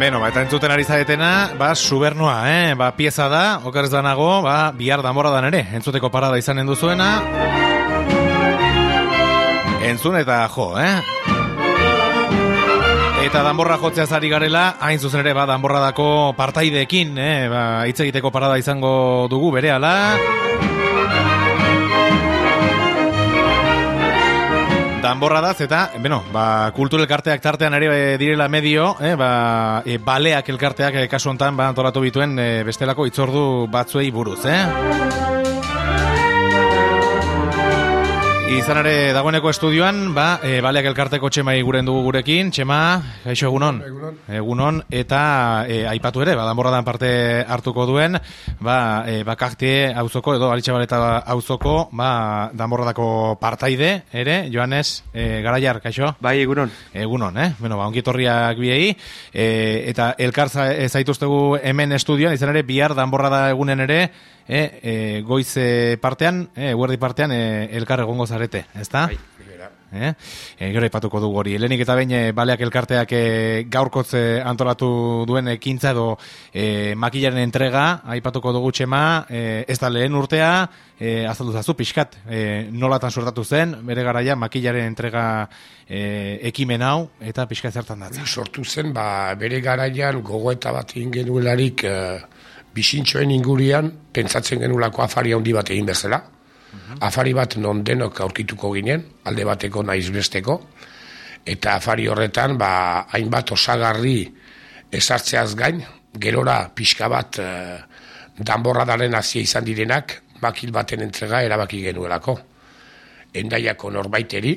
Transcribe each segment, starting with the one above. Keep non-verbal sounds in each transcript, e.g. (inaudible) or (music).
Beno, ba, eta entzuten ari zaetena, ba, subernoa, eh? Ba, pieza da, okarez danago, ba, bihar damora dan ere, entzuteko parada izanen duzuena. Entzun eta jo, eh? Eta danborra jotzea zari garela, hain zuzen ere, ba, danborra dako partaideekin, eh? Ba, hitz egiteko parada izango dugu bere ala. Danborra daz eta, beno, ba, kultur elkarteak tartean ere e, direla medio, eh, ba, e, baleak elkarteak e, kasu hontan ba, antolatu bituen e, bestelako itzordu batzuei buruz, eh? Izan ere dagoeneko estudioan, ba, e, baleak elkarteko txemai guren dugu gurekin, txema, gaixo egunon. Egunon. Egunon, eta e, aipatu ere, ba, danborradan parte hartuko duen, ba, e, bakaktie auzoko, edo alitxabaleta auzoko, ba, danborradako partaide, ere, Joanes, e, garaiar, gaixo? Bai, egunon. Egunon, eh? Bueno, ba, ongitorriak biei, e, eta elkar za- zaituztegu hemen estudioan, izan ere, bihar danborrada egunen ere, e, e, goiz e, partean, e, guerdi partean, e, elkar egongo zarete, ezta? Bai. Eh? E, gero aipatuko dugu hori. Helenik eta behin e, baleak elkarteak e, gaurkotz e, antolatu duen ekintza edo e, makilaren entrega, aipatuko dugu txema, e, ez da lehen urtea, e, azaldu zazu, pixkat, e, nolatan suertatu zen, bere garaia makilaren entrega e, ekimen hau, eta pixkat zertan datza. sortu zen, ba, bere garaian gogoeta bat egin genuelarik e, bisintxoen ingurian, pentsatzen genulako afari handi bat egin bezala. Afari bat non denok aurkituko ginen, alde bateko naiz besteko, eta afari horretan, ba, hainbat osagarri esartzeaz gain, gerora pixka bat e, danborradaren hasia izan direnak, makil baten entrega erabaki genuelako. Endaiako norbaiteri,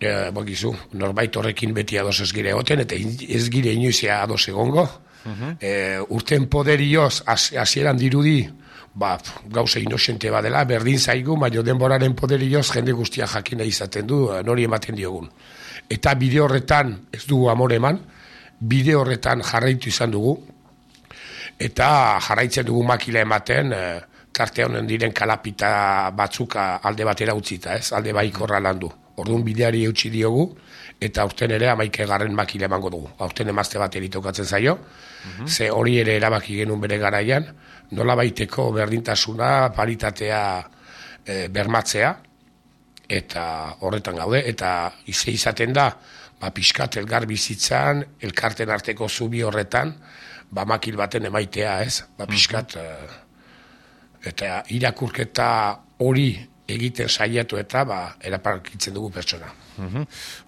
e, bakizu, norbait horrekin beti ados ez gire egoten, eta ez gire inoizia ados egongo. e, urten poderioz, has- hasieran dirudi, ba, gauza inosente badela, berdin zaigu, baina denboraren poderioz jende guztia jakina izaten du, eh, nori ematen diogun. Eta bide horretan, ez dugu amore eman, bide horretan jarraitu izan dugu, eta jarraitzen dugu makila ematen, e, tarte honen diren kalapita batzuka alde batera utzita, ez? Alde baikorra landu. Orduan bideari eutxi diogu, eta aurten ere amaike garren makila emango dugu. Aurten emazte bat eritokatzen zaio, ze hori ere erabaki genuen bere garaian, nola baiteko berdintasuna, paritatea e, bermatzea, eta horretan gaude, eta ize izaten da, ba, pixkat elgar bizitzan, elkarten arteko zubi horretan, ba, makil baten emaitea, ez? Ba, pixkat, eh, eta irakurketa hori egiten saiatu eta, ba, eraparkitzen dugu pertsona. Mhm.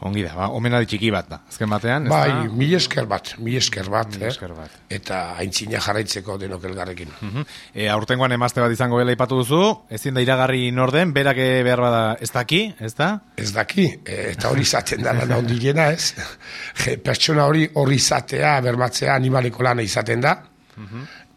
Ongi da, ba, omenaldi txiki bat da. Azken batean, ez Bai, da? mil esker bat, mil esker bat, Mila eh? esker bat. Eta aintzina jarraitzeko denok elgarrekin. Mhm. E, aurtengoan emazte bat izango bela ipatu duzu, ezin da iragarri norden, berak e, behar bada ez daki, ez da? Ez daki, e, eta hori izaten da lan handiena, ez? Je, (laughs) pertsona hori hori izatea, bermatzea animaleko lana izaten da.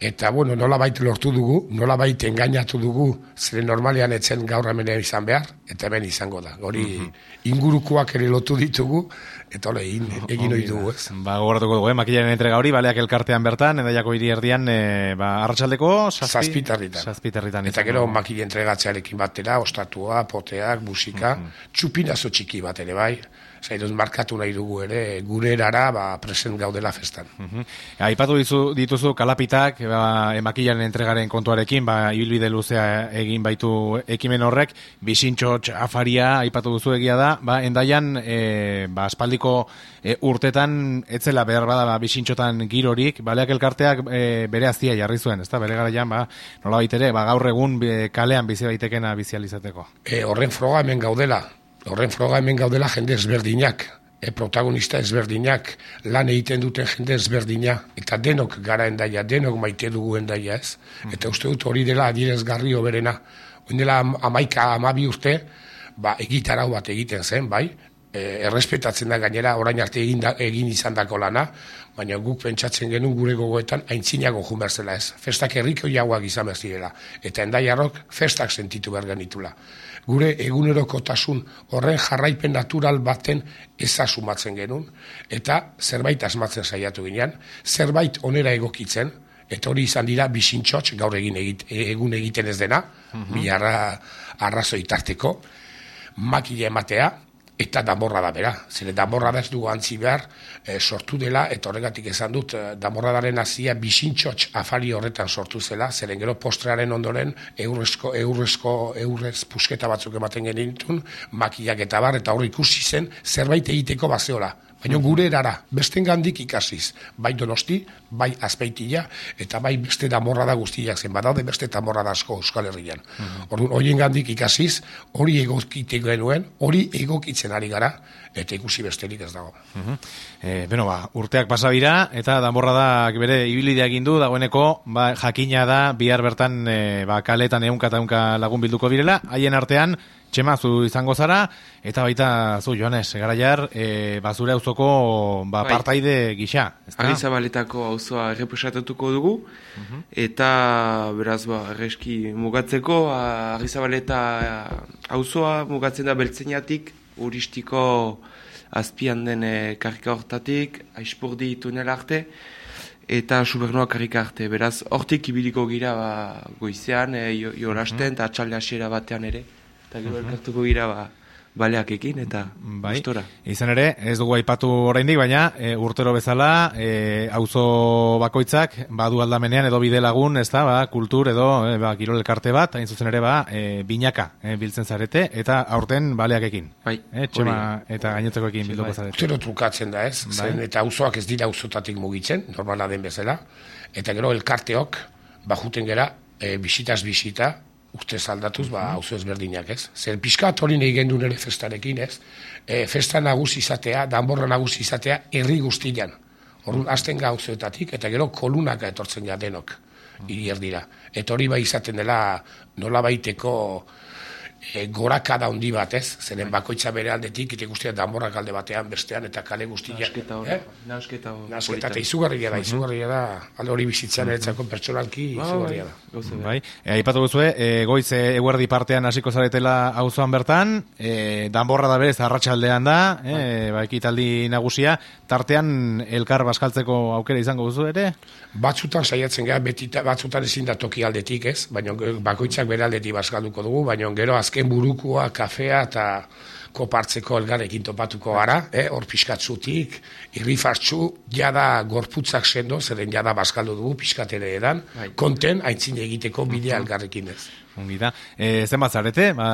Eta, bueno, nola lortu dugu, nola engainatu dugu, zure normalean etzen gaur hemen izan behar, eta hemen izango da. Hori ingurukoak ere lotu ditugu, eta hori egin, (laughs) egin ohi dugu, ez? Ba, gogoratuko dugu, eh? makilaren entrega hori, baleak elkartean bertan, endaiako hiri erdian, e, ba, arratsaldeko saspi, Zazpitarritan. Eta gero makile entregatzearekin batera, ostatua, poteak, musika, txupinazo txiki bat ere bai, zaidoz markatu nahi dugu ere, gure erara ba, present gaudela festan. Mhm. Aipatu dizu, dituzu kalapitak, ba, emakilaren entregaren kontuarekin, ba, ibilbide luzea egin baitu ekimen horrek, bisintxotx afaria, aipatu duzu egia da, ba, endaian, e, ba, aspaldiko e, urtetan, etzela behar bada, ba, bisintxotan girorik, baleak elkarteak e, bere aztia jarri zuen, ezta, bere garaian, ba, nola baitere, ba, gaur egun be, kalean bizi baitekena bizializateko. E, horren froga hemen gaudela, horren froga hemen gaudela jende ezberdinak, e, protagonista ezberdinak, lan egiten duten jende ezberdina, eta denok gara endaia, denok maite dugu endaia ez, eta uste dut hori dela adierezgarri oberena, Oin dela am- amaika amabi urte, ba, egitarau bat egiten zen, bai, e, errespetatzen da gainera orain arte egin, da, egin izan dako lana, baina guk pentsatzen genuen gure gogoetan aintzinago jun behar zela ez. Festak herriko jauak izan behar zirela, eta endaiarrok festak sentitu behar genitula. Gure egunerokotasun horren jarraipen natural baten ezasumatzen genuen, eta zerbait asmatzen saiatu ginean, zerbait onera egokitzen, eta hori izan dira bisintxotx gaur egin egit, egun egiten ez dena, mm -hmm. arrazoi tarteko, makila ematea, eta damorra da bera. Zene damorra da ez dugu antzi behar e, sortu dela, eta horregatik esan dut, e, damorra daren azia bisintxotx afari horretan sortu zela, zeren gero postrearen ondoren eurrezko, eurrezko, eurrez pusketa batzuk ematen genitun, makiak eta bar, eta hor ikusi zen zerbait egiteko bazeola. Baina gure erara, besten gandik ikasiz, bai donosti, bai azpeitila, eta bai beste damorra da guztiak zen, badaude beste damorra da asko Euskal Herrian. Mm -hmm. horien gandik ikasiz, hori egokite genuen, hori egokitzen ari gara, eta ikusi besterik ez dago. Mm beno, ba, urteak pasa dira, eta damorra da bere ibilidea gindu, dagoeneko, ba, jakina da, bihar bertan, e, ba, kaletan eunka eta eunka lagun bilduko birela, haien artean, Txema, zu izango zara, eta baita zu, Joanes, gara jar, e, bazure hauzoko ba, bai. partaide gisa. Argizabaletako hauzoa errepresatatuko dugu, mhm. eta beraz, ba, erreski mugatzeko, Argizabaleta hauzoa mugatzen da beltzeinatik, uristiko azpian den e, karrika hortatik, aispurdi tunel arte, eta subernoa karrika arte. Beraz, hortik ibiliko gira ba, goizean, e, jolasten, mhm. eta atxalde hasiera batean ere eta gero elkartuko gira ba, baleakekin eta bai. Gustora. Izan ere, ez dugu aipatu oraindik, baina e, urtero bezala, e, auzo bakoitzak, badu aldamenean edo bide lagun, ez da, ba, kultur edo e, ba, kirol elkarte bat, hain zuzen ere, ba, e, binaka e, biltzen zarete, eta aurten baleakekin. Bai. E, txema, eta gainotzekoekin bilduko bai. zarete. Urtero trukatzen da ez, bai. eta auzoak ez dira auzotatik mugitzen, normala den bezala, eta gero elkarteok, bajuten gera, e, bisitaz bisita, urte aldatuz, ba, hau ezberdinak, ez? Zer pixkat hori nahi gendu nire festarekin, ez? E, festa nagusi izatea, danborra nagusi izatea, herri guztian. Horren, azten gauzoetatik, eta gero kolunaka etortzen ja denok, hiri erdira. Eta hori bai izaten dela nola baiteko e, goraka da handi bat, ez? Zeren bai. bakoitza bere aldetik, ite guztia damorrak alde batean, bestean, eta kale guztia. Nasketa hori, eh? nasketa hori. Nasketa, eta izugarria da, izugarria da, alde hori bizitzan eretzako pertsonalki, bai, izugarria da. Bai, e, aipatu guzue, e, goiz e, eguerdi partean hasiko zaretela auzoan bertan, e, danborra da berez, arratsaldean da, e, ba, ekitaldi nagusia, tartean elkar baskaltzeko aukera izango duzu ere? Batzutan saiatzen gara, batzutan ezin da toki aldetik, ez? Baina bakoitzak bere aldetik baskalduko dugu, baina gero azken burukoa, kafea eta kopartzeko elgarekin topatuko gara, eh? hor pixkatzutik, irrifartzu, jada gorputzak sendo, zeren jada baskaldu dugu pixkatere edan, bai. konten haintzin egiteko bidea elgarrekin ez. Ongi da. E, zen bat zarete, ba,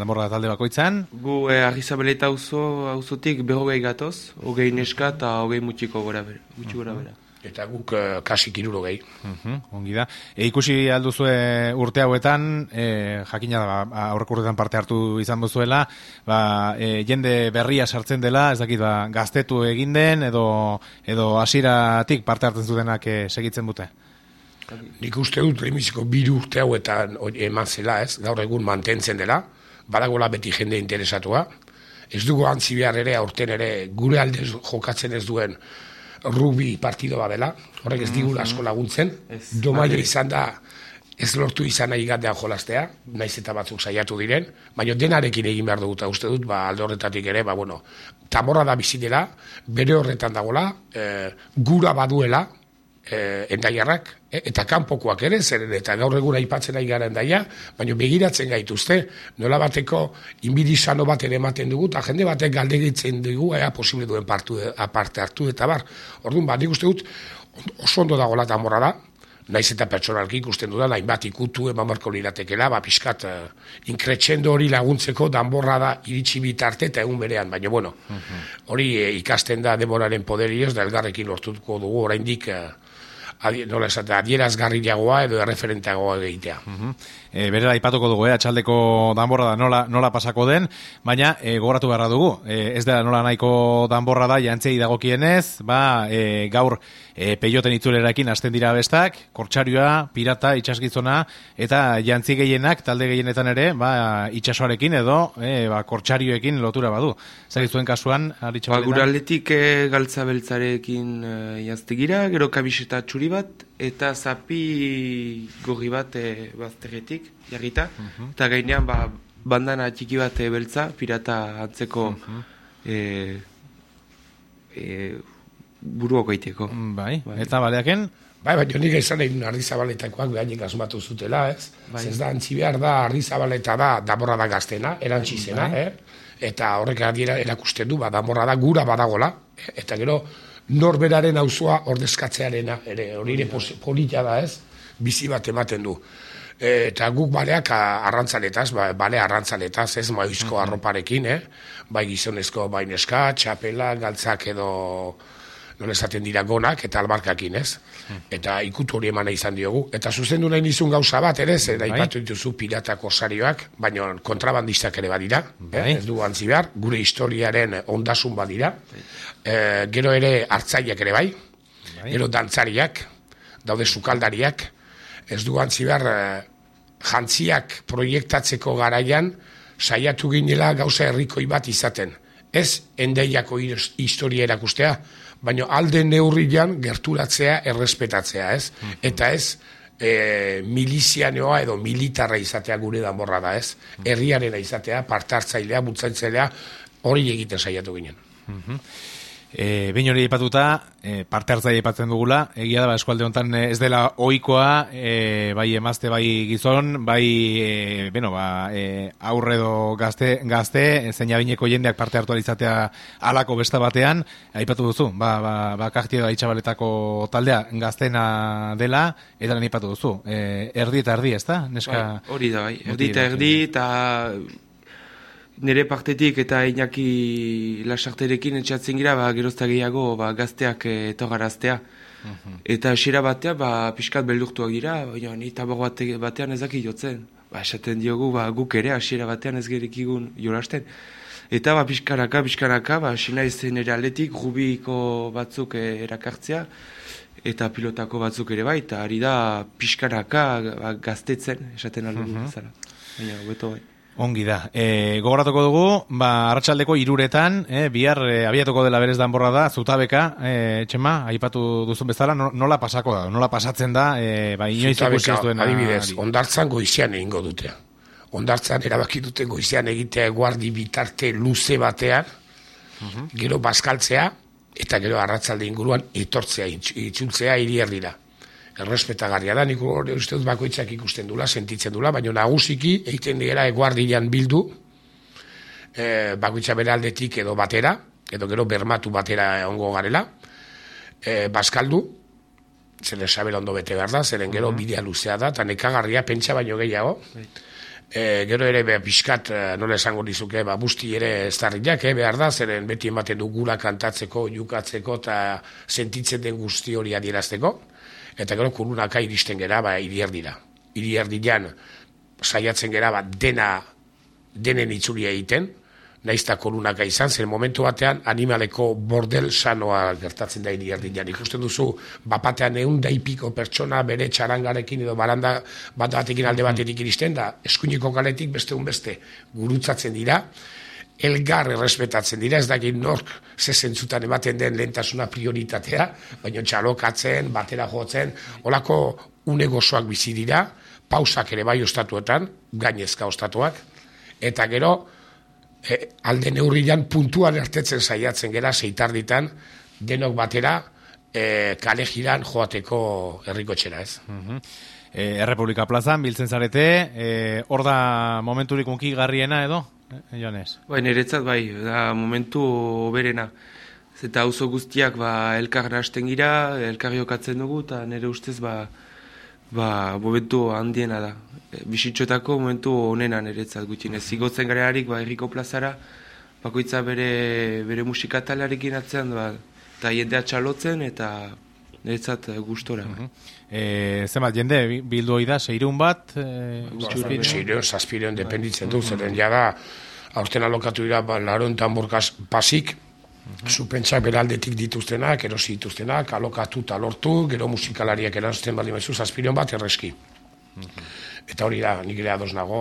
damorra talde bakoitzan? Gu e, agizabeleta auzo, auzotik behogei gatoz, hogei neska eta hogei mutxiko gora bera. Gora bera. Eta guk uh, kasik iruro gehi. ongi da. E, ikusi alduzue urte hauetan, e, jakina da, ba, urtetan parte hartu izan duzuela, ba, e, jende berria sartzen dela, ez dakit, ba, gaztetu egin den, edo, edo asiratik parte hartzen zutenak e, segitzen dute. Nik uste dut, lehenbiziko biru urte hauetan eman zela, ez, gaur egun mantentzen dela, badagola beti jende interesatua, ez dugu antzi behar ere, aurten ere, gure aldez jokatzen ez duen, rugby partido badela, horrek ez digula asko laguntzen, domaia izan da, ez lortu izan nahi gatean jolastea, naiz eta batzuk saiatu diren, baina denarekin egin behar dugu, uste dut, ba, alde horretatik ere, ba, bueno, tamorra da bizitela, bere horretan dagola, e, gura baduela, e, endaiarrak, e, eta kanpokoak ere, zeren eta gaur egun aipatzen nahi gara endaia, baina begiratzen gaituzte, nola bateko inbidizano bat ere ematen dugu, eta jende batek galdegitzen dugu, ea posible duen partu, aparte hartu, eta bar, orduan, bat nik uste dut, oso ondo dago lata morra da, naiz eta pertsonalki ikusten dudan, hainbat ikutu eman marko liratekela, ba, pixkat, uh, hori laguntzeko danborra da iritsi bitarte eta egun berean, baina bueno, mhm. hori uh ikasten da demoraren poderioz, da elgarrekin lortuko dugu oraindik uh, nola esatea, adierazgarriagoa edo erreferenteagoa egitea. Uh -huh. E, berera ipatuko dugu, eh, atxaldeko danborra da nola, nola pasako den, baina e, gogoratu beharra dugu, e, ez da nola nahiko danborra da jantzei dagokienez, ba, e, gaur e, peioten itzulerakin hasten dira bestak, kortxarioa, pirata, itxasgizona, eta jantzi gehienak, talde gehienetan ere, ba, itxasoarekin edo, e, ba, kortxarioekin lotura badu. Zagizuen kasuan, aritxo ba, Gura atletik e, galtza beltzarekin e, jaztegira, gero kabiseta txuri bat, eta zapi gorri bat e, bazterretik, jarrita, mhm. eta gainean ba, bandana txiki bat e, beltza, pirata antzeko uh e, e, buruako iteko. Bai. bai, eta baleaken? Bai, bai, jonik izan egin ardizabaletakoak behainik asmatu zutela, ez? Bai. Ez da, antzi behar da, ardizabaleta da, daborra da gaztena, erantzizena, bai. eh? eta horrek adiera erakusten du, ba, danborra da gura badagola, eta gero norberaren auzoa ordezkatzearena, ere hori ere polita da ez, bizi bat ematen du. eta guk baleak arrantzaletaz, ba, bale arrantzaletaz, ez maizko arroparekin, eh? bai gizonezko baineska, txapela, galtzak edo nola esaten dira gonak eta albarkakin, ez? Eta ikutu hori emana izan diogu. Eta zuzendu nahi nizun gauza bat, ere, zer bai. ipatu dituzu piratako sarioak, baina kontrabandistak ere badira, eh? bai. ez du antzi behar, gure historiaren ondasun badira. E, gero ere hartzaiak ere bai, bai, gero dantzariak, daude sukaldariak, ez du antzi behar, e, jantziak proiektatzeko garaian, saiatu ginela gauza herrikoi bat izaten. Ez endeiako historia erakustea, baina alde neurrian gerturatzea errespetatzea, ez? Mhm. Eta ez e, milizianeoa edo militarra izatea gure danborra da, ez? Mhm. Herriarena izatea, partartzailea, bultzaitzelea, hori egiten saiatu ginen. Mm E, Behin hori ipatuta, e, parte hartzai ipatzen dugula, egia da, ba, eskualde honetan e, ez dela oikoa, e, bai emazte, bai gizon, bai, e, bueno, ba, e, aurredo gazte, gazte zeina bineko jendeak parte hartu alizatea alako besta batean, aipatu duzu, ba, ba, ba kaktio itxabaletako taldea gaztena dela, eta lan ipatu duzu, e, erdi eta erdi, ez da? Neska, bai, hori da, bai, erdi eta erdi, eta nire partetik eta inaki lasarterekin etxatzen gira, ba, gerozta gehiago ba, gazteak eh, etogaraztea. Mhm. Eta esira batean, ba, pixkat beldurtuak dira, baina ni tabago bate, batean ezaki jotzen. Ba, esaten diogu, ba, guk ere, hasiera batean ez gerekigun jolasten. Eta ba, pixkanaka, pixkanaka, ba, sina izen ere aletik, rubiko batzuk eh, erakartzea, eta pilotako batzuk ere bai, eta ari da pixkanaka ba, gaztetzen, esaten aldo mm -hmm. Baina, beto bai. Ongi da. E, gogoratuko dugu, ba, arratsaldeko iruretan, e, bihar e, abiatuko dela berez danborra da, zutabeka, e, txema, aipatu duzun bezala, nola pasako da, nola pasatzen da, e, ba, inoiz ikusi ez duena. Adibidez, ondartzan goizian egingo dute. Ondartzan erabaki dute goizian egitea guardi bitarte luze batean, mhm. gero baskaltzea, eta gero arratsalde inguruan etortzea, itxultzea hiri erdira errespetagarria da, nik hori uste dut bakoitzak ikusten dula, sentitzen dula, baina nagusiki egiten dira eguardian bildu, e, bakoitza bere aldetik edo batera, edo gero bermatu batera ongo garela, e, baskaldu, zer esabela ondo bete behar da, zeren gero bidea luzea da, eta nekagarria pentsa baino gehiago, E, gero ere be, pixkat, nola esango dizuke, ba, busti ere ez e, behar da, zeren beti ematen du gula kantatzeko, jukatzeko, eta sentitzen den guzti hori adierazteko eta gero kurunaka iristen gera, ba, irier dira. Irier saiatzen gera, ba, dena, denen itzulia egiten, naizta korunaka izan, zen momentu batean animaleko bordel sanoa gertatzen da irier Ikusten duzu, bapatean egun daipiko pertsona bere txarangarekin edo baranda bat batekin alde batetik iristen da, eskuiniko galetik beste un beste gurutzatzen dira, elgar errespetatzen dira, ez dakit nork ze zentzutan ematen den lehentasuna prioritatea, baina txalokatzen, batera jotzen, olako une gozoak bizi dira, pausak ere bai ostatuetan, gainezka ostatuak, eta gero, e, alde neurrian puntuan ertetzen saiatzen gera, zeitarditan, denok batera, e, kale jiran joateko herriko txera, ez? Mm Errepublika plazan, biltzen zarete, e, hor da momenturik unki garriena edo? Eh, Jones. Bai, niretzat bai, da momentu oberena. Zeta auzo guztiak ba, elkar hasten gira, elkar jokatzen dugu, eta nire ustez ba, ba, momentu handiena da. E, Bisitxotako momentu onena niretzat gutxin. Ez zigotzen garearik ba, erriko plazara, bakoitza bere, bere musikatalarekin atzean, ba, eta jendea txalotzen, eta niretzat gustora. Uh -huh. E, Zema, jende, bildu hori da, seirun bat? E, Seirun, zazpireun, dependitzen du, zeren jada, aurten alokatu dira, ba, laron tamborkaz pasik, Zupentsak beraldetik dituztenak, erosi dituztenak, alokatu eta lortu, gero musikalariak eranzten bali maizu, zazpireun bat erreski. Eta hori da, nik ere ados nago,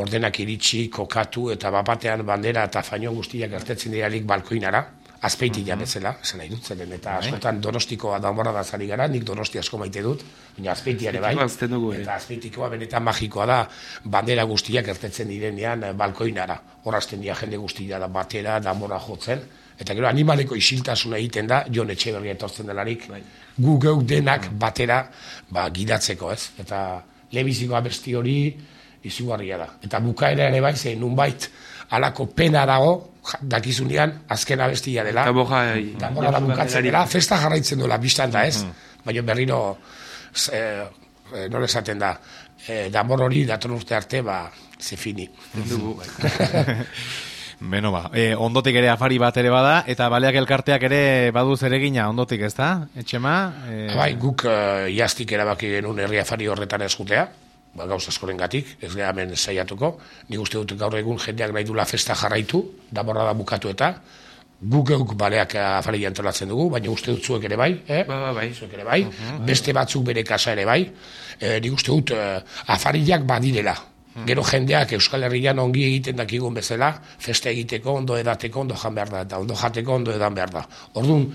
ordenak iritsi, kokatu, eta bapatean bandera eta faino guztiak ertetzen dirarik balkoinara azpeiti ja bezala, esan nahi dut, zeren, eta bai. askotan donostikoa daumora da zari gara, nik donosti asko maite dut, baina azpeiti ere bai, eta azpeitikoa benetan magikoa da, bandera guztiak ertetzen direnean eh, balkoinara, horazten dira jende guztia da batera, damora jotzen, eta gero animaleko isiltasuna egiten da, jon etxe berri etortzen delarik, bai. gu geuk denak batera ba, gidatzeko ez, eta lebiziko abesti hori izugarria da. Eta bukaera ere bai, zein nunbait, alako pena dago, dakizunean, azken abestia dela. Eta boja... Damora da bukatzen dela, festa jarraitzen duela biztan da ez, baina berriro, eh, eh, nola esaten da, eh, damor hori dator urte arte, ba, ze fini. Dugu, bai. (laughs) Beno ba, e, ondotik ere afari bat ere bada, eta baleak elkarteak ere badu zeregina ondotik, ez da? Etxema? E, Bai, guk uh, iaztik erabaki genuen herri afari horretan ez jutea, ba, gauz askoren gatik, ez geha hemen saiatuko. Nik uste dut gaur egun jendeak nahi dula festa jarraitu, damorra da bukatu eta, guk euk baleak afari antolatzen dugu, baina uste dut zuek ere bai, eh? Ba, ba, bai. zuek ere bai, beste batzuk bere kasa ere bai, e, nik uste dut uh, afariak badirela. Gero jendeak Euskal Herrian ongi egiten dakigun bezala, festa egiteko, ondo edateko, ondo jan behar da, eta ondo jateko, ondo edan behar da. Orduan,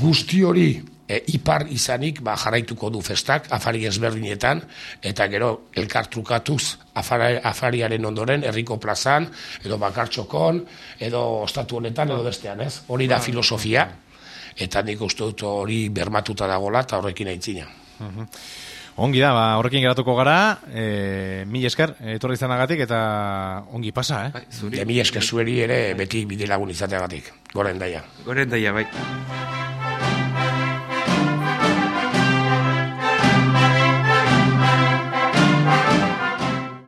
guzti hori e, ipar izanik ba, jarraituko du festak, afari ezberdinetan, eta gero elkartrukatuz afari, afariaren ondoren, herriko plazan, edo bakartxokon, edo ostatu honetan, edo bestean, ez? Hori da filosofia, eta nik uste dut hori bermatuta dagola, eta horrekin aitzina. Ongi da, ba, horrekin geratuko gara, e, mil esker, etorri izanagatik, eta ongi pasa, eh? Bai, zuri. Demi esker zueri ere beti bide lagun izateagatik. Goren daia. Goren daia, bai.